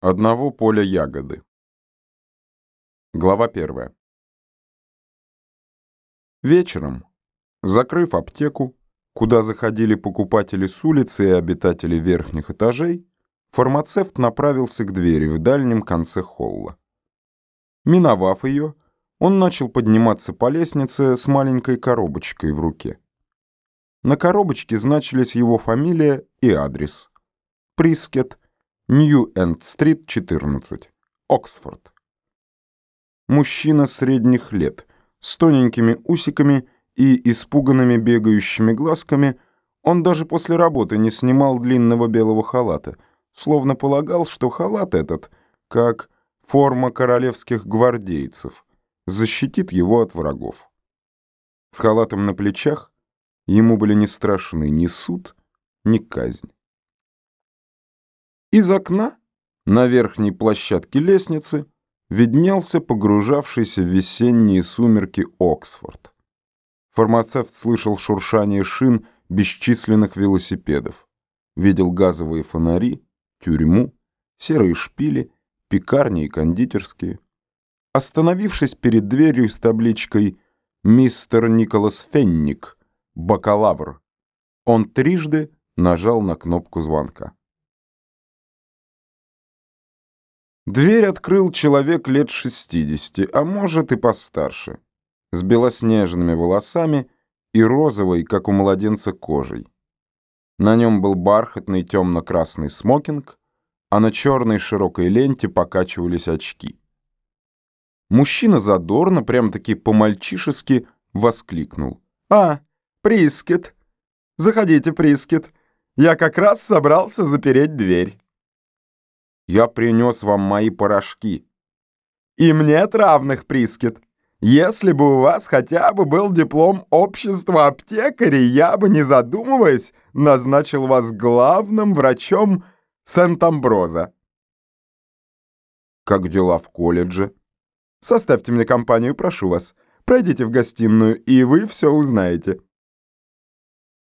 Одного поля ягоды. Глава первая. Вечером, закрыв аптеку, куда заходили покупатели с улицы и обитатели верхних этажей, фармацевт направился к двери в дальнем конце холла. Миновав ее, он начал подниматься по лестнице с маленькой коробочкой в руке. На коробочке значились его фамилия и адрес. Прискет, Нью-Энд-стрит, 14, Оксфорд. Мужчина средних лет, с тоненькими усиками и испуганными бегающими глазками, он даже после работы не снимал длинного белого халата, словно полагал, что халат этот, как форма королевских гвардейцев, защитит его от врагов. С халатом на плечах ему были не страшны ни суд, ни казнь. Из окна на верхней площадке лестницы виднелся погружавшийся в весенние сумерки Оксфорд. Фармацевт слышал шуршание шин бесчисленных велосипедов, видел газовые фонари, тюрьму, серые шпили, пекарни и кондитерские. Остановившись перед дверью с табличкой «Мистер Николас Фенник, бакалавр», он трижды нажал на кнопку звонка. Дверь открыл человек лет шестидесяти, а может и постарше, с белоснежными волосами и розовой, как у младенца, кожей. На нем был бархатный темно-красный смокинг, а на черной широкой ленте покачивались очки. Мужчина задорно, прям-таки по-мальчишески, воскликнул. «А, Прискет! Заходите, Прискет! Я как раз собрался запереть дверь». Я принес вам мои порошки. И мне равных, Прискет. Если бы у вас хотя бы был диплом общества аптекарей, я бы, не задумываясь, назначил вас главным врачом Сент-Амброза. Как дела в колледже? Составьте мне компанию, прошу вас. Пройдите в гостиную, и вы все узнаете.